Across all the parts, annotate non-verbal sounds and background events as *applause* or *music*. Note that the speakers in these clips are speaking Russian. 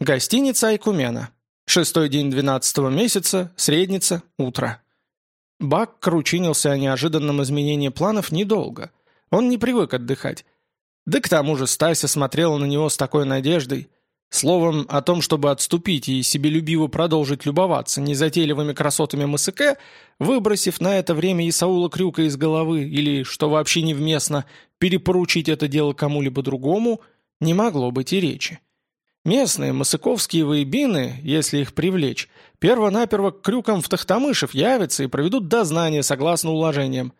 Гостиница Айкумена. Шестой день двенадцатого месяца, средница, утро. Бак кручинился о неожиданном изменении планов недолго. Он не привык отдыхать. Да к тому же Стася смотрела на него с такой надеждой. Словом, о том, чтобы отступить и себелюбиво продолжить любоваться незатейливыми красотами МСК, выбросив на это время Исаула Крюка из головы, или, что вообще невместно, перепоручить это дело кому-либо другому, не могло быть и речи. Местные масыковские воебины, если их привлечь, перво-наперво к крюкам в Тахтамышев явятся и проведут дознание согласно уложениям.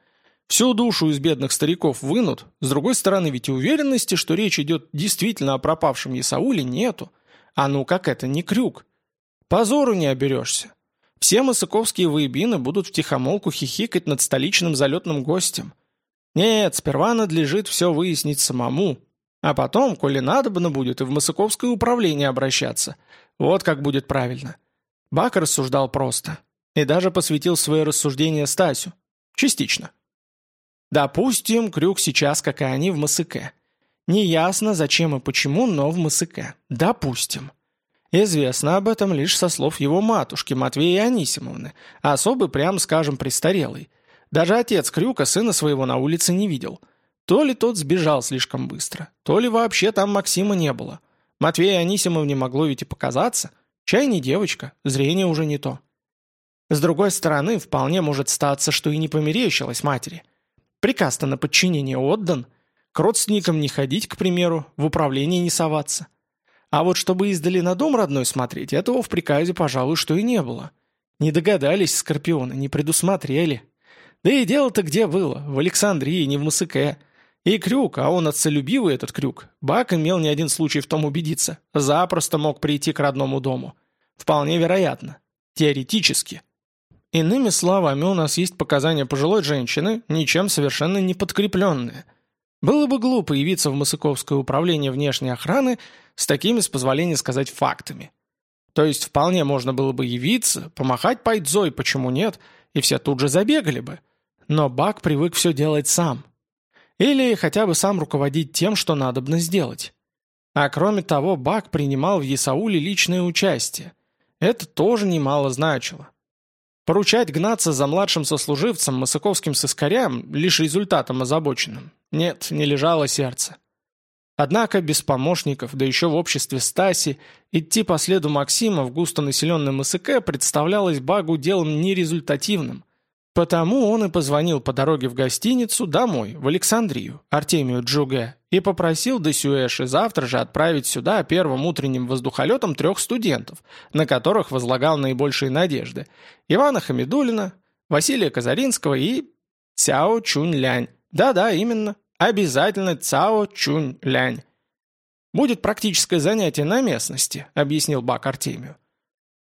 Всю душу из бедных стариков вынут, с другой стороны ведь уверенности, что речь идет действительно о пропавшем Исауле, нету. А ну как это не крюк? Позору не оберешься. Все масыковские воебины будут втихомолку хихикать над столичным залетным гостем. Нет, сперва надлежит все выяснить самому, а потом, коли надобно будет, и в Масыковское управление обращаться. Вот как будет правильно. Бак рассуждал просто. И даже посвятил свои рассуждения Стасю. Частично. Допустим, Крюк сейчас, как и они, в Масыке. Неясно, зачем и почему, но в Масыке. Допустим. Известно об этом лишь со слов его матушки, Матвея Анисимовны, особый, прям скажем, престарелый. Даже отец Крюка сына своего на улице не видел – то ли тот сбежал слишком быстро, то ли вообще там Максима не было. Матвея Анисимовне могло ведь и показаться. Чай не девочка, зрение уже не то. С другой стороны, вполне может статься, что и не померещилась матери. Приказ-то на подчинение отдан. К родственникам не ходить, к примеру, в управление не соваться. А вот чтобы издали на дом родной смотреть, этого в приказе, пожалуй, что и не было. Не догадались скорпионы, не предусмотрели. Да и дело-то где было? В Александрии, не в Масыке. И Крюк, а он отцелюбивый этот Крюк, Бак имел не один случай в том убедиться, запросто мог прийти к родному дому. Вполне вероятно. Теоретически. Иными словами, у нас есть показания пожилой женщины, ничем совершенно не подкрепленные. Было бы глупо явиться в Масыковское управление внешней охраны с такими, с позволения сказать, фактами. То есть вполне можно было бы явиться, помахать пайдзой, почему нет, и все тут же забегали бы. Но Бак привык все делать сам, или хотя бы сам руководить тем, что надобно сделать. А кроме того, Бак принимал в Есауле личное участие. Это тоже немало значило. Поручать гнаться за младшим сослуживцем, масыковским сыскарям, лишь результатом озабоченным. Нет, не лежало сердце. Однако без помощников, да еще в обществе Стаси, идти по следу Максима в густонаселенном МСК представлялось Багу делом нерезультативным, Потому он и позвонил по дороге в гостиницу домой, в Александрию, Артемию Джуге, и попросил Десюэши завтра же отправить сюда первым утренним воздухолетом трех студентов, на которых возлагал наибольшие надежды. Ивана Хамидулина, Василия Казаринского и Цяо Чунь-Лянь. Да-да, именно. Обязательно Цао Чунь-Лянь. «Будет практическое занятие на местности», — объяснил Бак Артемию.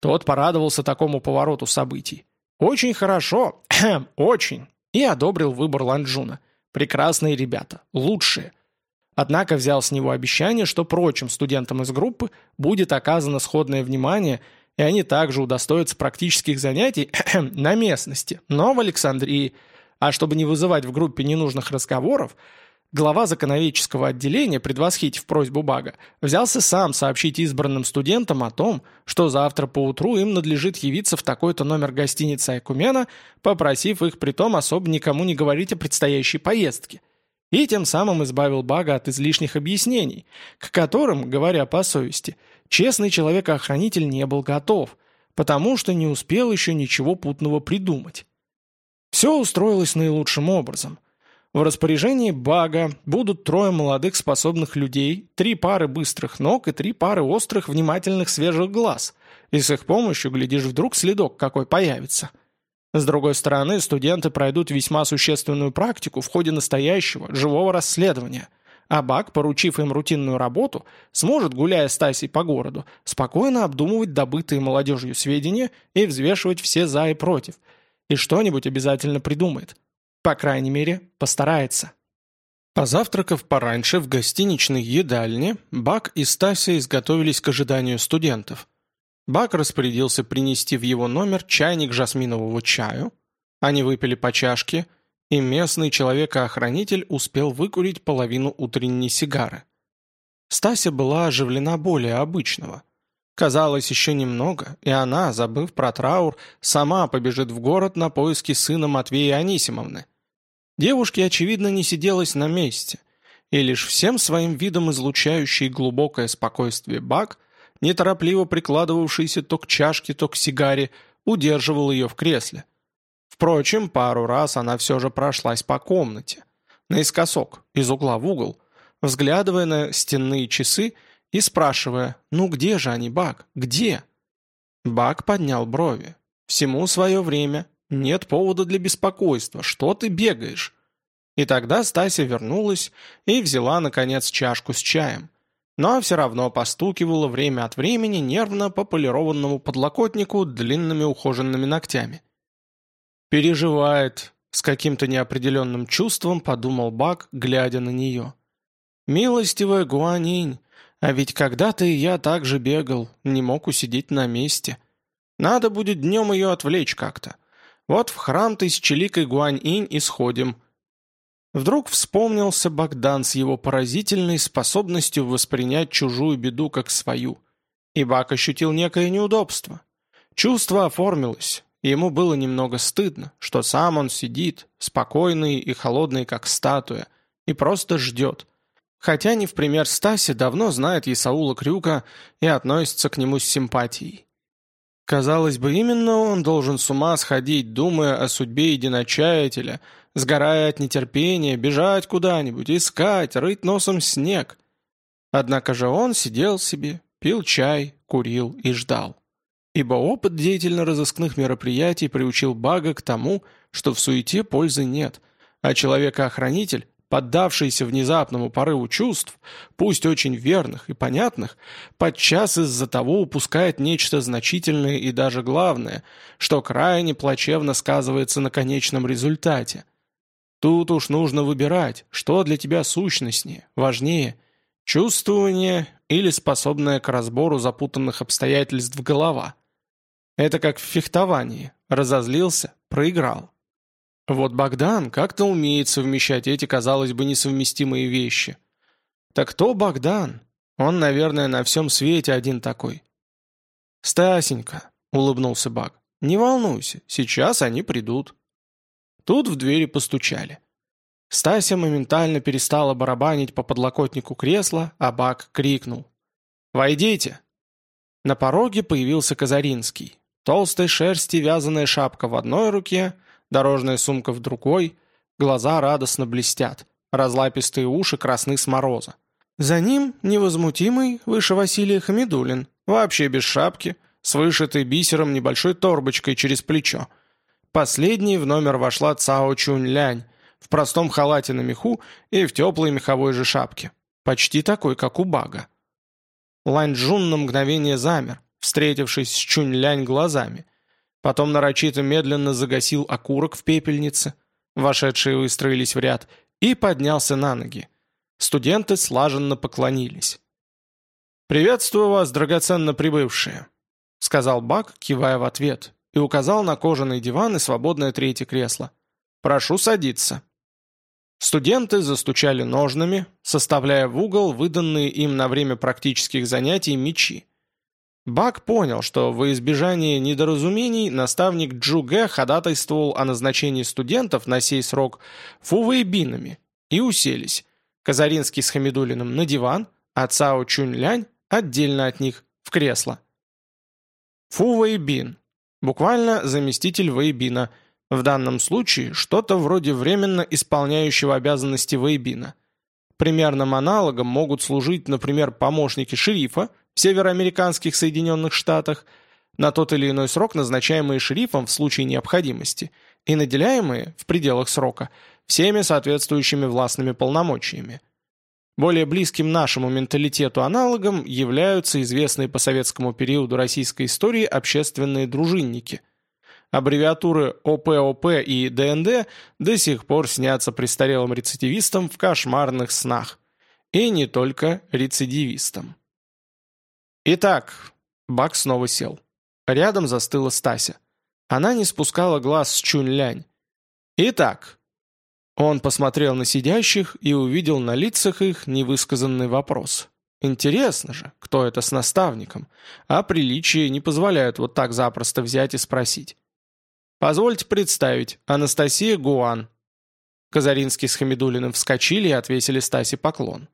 Тот порадовался такому повороту событий. «Очень хорошо, *clears throat* очень!» и одобрил выбор Ланджуна. Прекрасные ребята, лучшие. Однако взял с него обещание, что прочим студентам из группы будет оказано сходное внимание, и они также удостоятся практических занятий *clears throat* на местности, но в Александрии. А чтобы не вызывать в группе ненужных разговоров, Глава законоведческого отделения, предвосхитив просьбу Бага, взялся сам сообщить избранным студентам о том, что завтра поутру им надлежит явиться в такой-то номер гостиницы Айкумена, попросив их при том особо никому не говорить о предстоящей поездке. И тем самым избавил Бага от излишних объяснений, к которым, говоря по совести, честный человек-охранитель не был готов, потому что не успел еще ничего путного придумать. Все устроилось наилучшим образом – в распоряжении Бага будут трое молодых способных людей, три пары быстрых ног и три пары острых внимательных свежих глаз. И с их помощью, глядишь, вдруг следок какой появится. С другой стороны, студенты пройдут весьма существенную практику в ходе настоящего, живого расследования. А Баг, поручив им рутинную работу, сможет, гуляя с Тасей по городу, спокойно обдумывать добытые молодежью сведения и взвешивать все «за» и «против». И что-нибудь обязательно придумает. По крайней мере, постарается. Позавтракав пораньше в гостиничной едальне, Бак и Стася изготовились к ожиданию студентов. Бак распорядился принести в его номер чайник жасминового чаю. Они выпили по чашке, и местный человек-охранитель успел выкурить половину утренней сигары. Стася была оживлена более обычного. Казалось, еще немного, и она, забыв про траур, сама побежит в город на поиски сына Матвея Анисимовны. Девушке, очевидно, не сиделась на месте, и лишь всем своим видом излучающий глубокое спокойствие Бак, неторопливо прикладывавшийся то к чашке, то к сигаре, удерживал ее в кресле. Впрочем, пару раз она все же прошлась по комнате, наискосок, из угла в угол, взглядывая на стенные часы и спрашивая «Ну где же они, Бак? Где?» Бак поднял брови. «Всему свое время. Нет повода для беспокойства. Что ты бегаешь?» И тогда Стася вернулась и взяла, наконец, чашку с чаем. Но все равно постукивала время от времени нервно по полированному подлокотнику длинными ухоженными ногтями. «Переживает», — с каким-то неопределенным чувством подумал Бак, глядя на нее. «Милостивая Гуанинь, а ведь когда-то и я так же бегал, не мог усидеть на месте. Надо будет днем ее отвлечь как-то. Вот в храм-то с Челикой Гуань-инь и сходим». Вдруг вспомнился Богдан с его поразительной способностью воспринять чужую беду как свою. И Бак ощутил некое неудобство. Чувство оформилось, и ему было немного стыдно, что сам он сидит, спокойный и холодный, как статуя, и просто ждет – Хотя не в пример Стаси давно знает Исаула Крюка и относится к нему с симпатией. Казалось бы, именно он должен с ума сходить, думая о судьбе единочаятеля, сгорая от нетерпения, бежать куда-нибудь, искать, рыть носом снег. Однако же он сидел себе, пил чай, курил и ждал. Ибо опыт деятельно-розыскных мероприятий приучил Бага к тому, что в суете пользы нет, а человека-охранитель поддавшийся внезапному порыву чувств, пусть очень верных и понятных, подчас из-за того упускает нечто значительное и даже главное, что крайне плачевно сказывается на конечном результате. Тут уж нужно выбирать, что для тебя сущностнее, важнее – чувствование или способное к разбору запутанных обстоятельств голова. Это как в фехтовании. Разозлился – проиграл. Вот Богдан как-то умеет совмещать эти, казалось бы, несовместимые вещи. Так кто Богдан? Он, наверное, на всем свете один такой. «Стасенька», — улыбнулся Баг, — «не волнуйся, сейчас они придут». Тут в двери постучали. Стася моментально перестала барабанить по подлокотнику кресла, а Баг крикнул. «Войдите!» На пороге появился Казаринский. Толстой шерсти вязаная шапка в одной руке — дорожная сумка в другой, глаза радостно блестят, разлапистые уши красны с мороза. За ним невозмутимый, выше Василия Хамидулин, вообще без шапки, с вышитой бисером небольшой торбочкой через плечо. Последней в номер вошла Цао Чунь-Лянь, в простом халате на меху и в теплой меховой же шапке. Почти такой, как у Бага. Лань Джун на мгновение замер, встретившись с Чунь-Лянь глазами – Потом нарочито медленно загасил окурок в пепельнице, вошедшие выстроились в ряд, и поднялся на ноги. Студенты слаженно поклонились. «Приветствую вас, драгоценно прибывшие», — сказал Бак, кивая в ответ, и указал на кожаный диван и свободное третье кресло. «Прошу садиться». Студенты застучали ножнами, составляя в угол выданные им на время практических занятий мечи. Бак понял, что во избежание недоразумений наставник Джуге ходатайствовал о назначении студентов на сей срок фувейбинами, и уселись. Казаринский с Хамидулиным на диван, а Цао Чунь-Лянь отдельно от них, в кресло. Фувейбин. Буквально заместитель Вейбина. В данном случае что-то вроде временно исполняющего обязанности Вейбина. Примерным аналогом могут служить, например, помощники шерифа, в североамериканских Соединенных Штатах, на тот или иной срок назначаемые шерифом в случае необходимости и наделяемые, в пределах срока, всеми соответствующими властными полномочиями. Более близким нашему менталитету аналогом являются известные по советскому периоду российской истории общественные дружинники. Аббревиатуры ОПОП и ДНД до сих пор снятся престарелым рецидивистам в кошмарных снах. И не только рецидивистам. «Итак...» Бак снова сел. Рядом застыла Стася. Она не спускала глаз с Чунь-Лянь. «Итак...» Он посмотрел на сидящих и увидел на лицах их невысказанный вопрос. Интересно же, кто это с наставником, а приличия не позволяют вот так запросто взять и спросить. «Позвольте представить, Анастасия Гуан». Казаринский с Хамидулиным вскочили и отвесили Стасе поклон.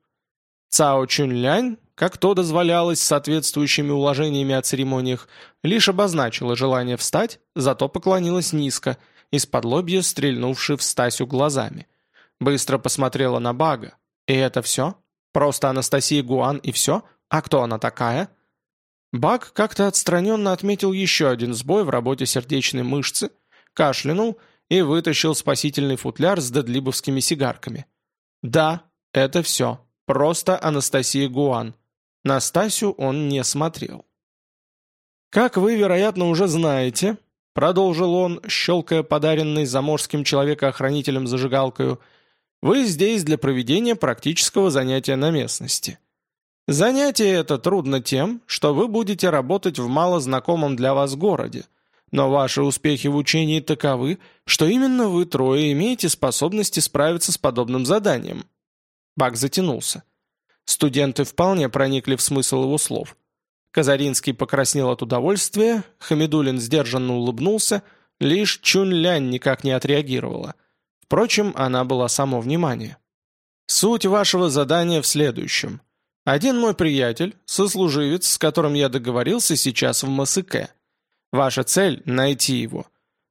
Цао Чунлянь, как то дозволялось соответствующими уложениями о церемониях, лишь обозначила желание встать, зато поклонилась низко, из-под лобья стрельнувши в Стасю глазами. Быстро посмотрела на Бага. «И это все? Просто Анастасия Гуан и все? А кто она такая?» Баг как-то отстраненно отметил еще один сбой в работе сердечной мышцы, кашлянул и вытащил спасительный футляр с дедлибовскими сигарками. «Да, это все. Просто Анастасия Гуан. Настасью он не смотрел. «Как вы, вероятно, уже знаете», — продолжил он, щелкая подаренной заморским человекоохранителем зажигалкою, «вы здесь для проведения практического занятия на местности. Занятие это трудно тем, что вы будете работать в малознакомом для вас городе, но ваши успехи в учении таковы, что именно вы трое имеете способности справиться с подобным заданием. Бак затянулся. Студенты вполне проникли в смысл его слов. Казаринский покраснел от удовольствия, Хамидулин сдержанно улыбнулся, лишь Чунь-Лянь никак не отреагировала. Впрочем, она была само внимание. «Суть вашего задания в следующем. Один мой приятель, сослуживец, с которым я договорился, сейчас в Масыке. Ваша цель — найти его.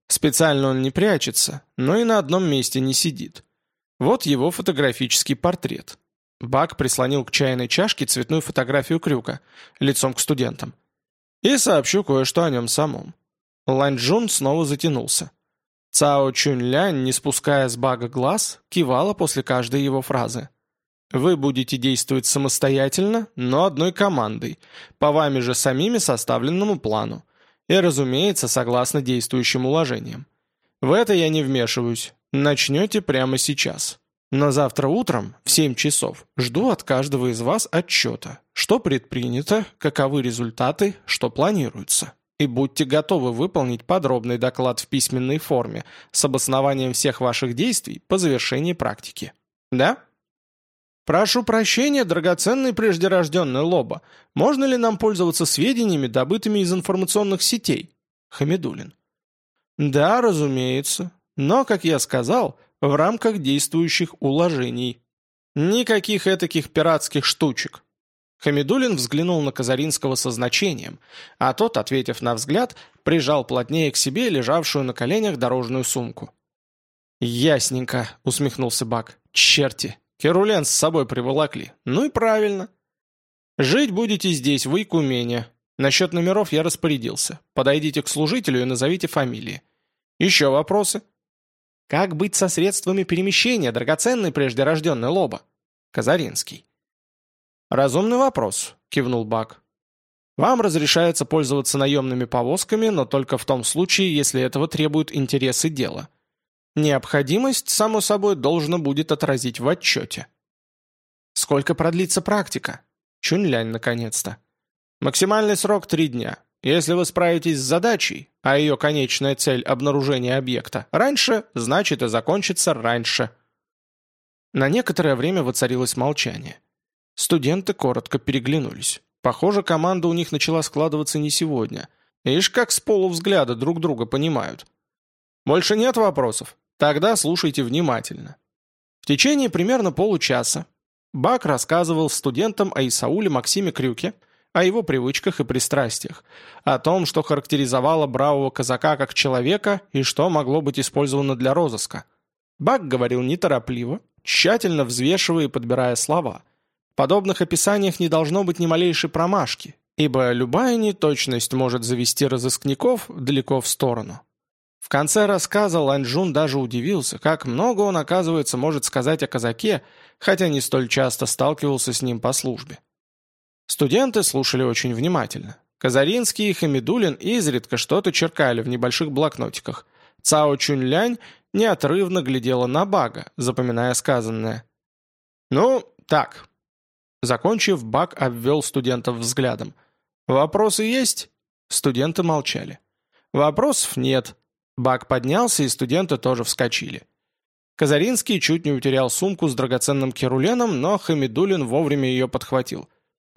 Специально он не прячется, но и на одном месте не сидит. Вот его фотографический портрет. Бак прислонил к чайной чашке цветную фотографию Крюка, лицом к студентам. И сообщу кое-что о нем самом. Лань Джун снова затянулся. Цао Чунь-Лянь, не спуская с Бага глаз, кивала после каждой его фразы. «Вы будете действовать самостоятельно, но одной командой, по вами же самими составленному плану. И, разумеется, согласно действующим уложениям. В это я не вмешиваюсь, Начнете прямо сейчас. На завтра утром в 7 часов жду от каждого из вас отчета, что предпринято, каковы результаты, что планируется. И будьте готовы выполнить подробный доклад в письменной форме с обоснованием всех ваших действий по завершении практики. Да? Прошу прощения, драгоценный преждерожденный Лоба. Можно ли нам пользоваться сведениями, добытыми из информационных сетей? Хамидулин. Да, разумеется. Но, как я сказал, в рамках действующих уложений. Никаких этаких пиратских штучек. Хамидулин взглянул на Казаринского со значением, а тот, ответив на взгляд, прижал плотнее к себе лежавшую на коленях дорожную сумку. «Ясненько», — усмехнулся Бак. «Черти! Керулен с собой приволокли. Ну и правильно. Жить будете здесь, в Икумене. Насчет номеров я распорядился. Подойдите к служителю и назовите фамилии. Еще вопросы?» Как быть со средствами перемещения, драгоценный прежде рожденный Лоба? Казаринский. «Разумный вопрос», — кивнул Бак. «Вам разрешается пользоваться наемными повозками, но только в том случае, если этого требуют интересы дела. Необходимость, само собой, должна будет отразить в отчете». «Сколько продлится практика?» Чунлянь, наконец-то. «Максимальный срок — три дня. Если вы справитесь с задачей, а ее конечная цель – обнаружение объекта, раньше, значит и закончится раньше. На некоторое время воцарилось молчание. Студенты коротко переглянулись. Похоже, команда у них начала складываться не сегодня. Ишь, как с полувзгляда друг друга понимают. Больше нет вопросов? Тогда слушайте внимательно. В течение примерно получаса Бак рассказывал студентам о Исауле Максиме Крюке – о его привычках и пристрастиях, о том, что характеризовало бравого казака как человека и что могло быть использовано для розыска. Бак говорил неторопливо, тщательно взвешивая и подбирая слова. В подобных описаниях не должно быть ни малейшей промашки, ибо любая неточность может завести разыскников далеко в сторону. В конце рассказа Ланжун даже удивился, как много он, оказывается, может сказать о казаке, хотя не столь часто сталкивался с ним по службе. Студенты слушали очень внимательно. Казаринский и Хамидулин изредка что-то черкали в небольших блокнотиках. Цао Чунлянь неотрывно глядела на Бага, запоминая сказанное. «Ну, так». Закончив, Баг обвел студентов взглядом. «Вопросы есть?» Студенты молчали. «Вопросов нет». Баг поднялся, и студенты тоже вскочили. Казаринский чуть не утерял сумку с драгоценным керуленом, но Хамидулин вовремя ее подхватил.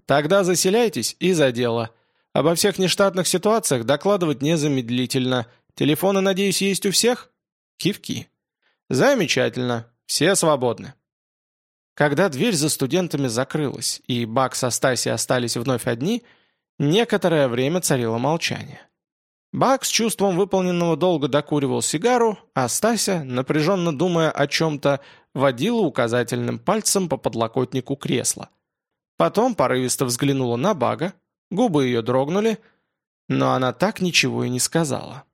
Тогда заселяйтесь и за дело. Обо всех нештатных ситуациях докладывать незамедлительно. Телефоны, надеюсь, есть у всех?» Кивки. «Замечательно. Все свободны». Когда дверь за студентами закрылась, и Бак со Стаси остались вновь одни, некоторое время царило молчание. Бак с чувством выполненного долга докуривал сигару, а Стася, напряженно думая о чем-то, водила указательным пальцем по подлокотнику кресла. Потом порывисто взглянула на Бага, губы ее дрогнули, но она так ничего и не сказала.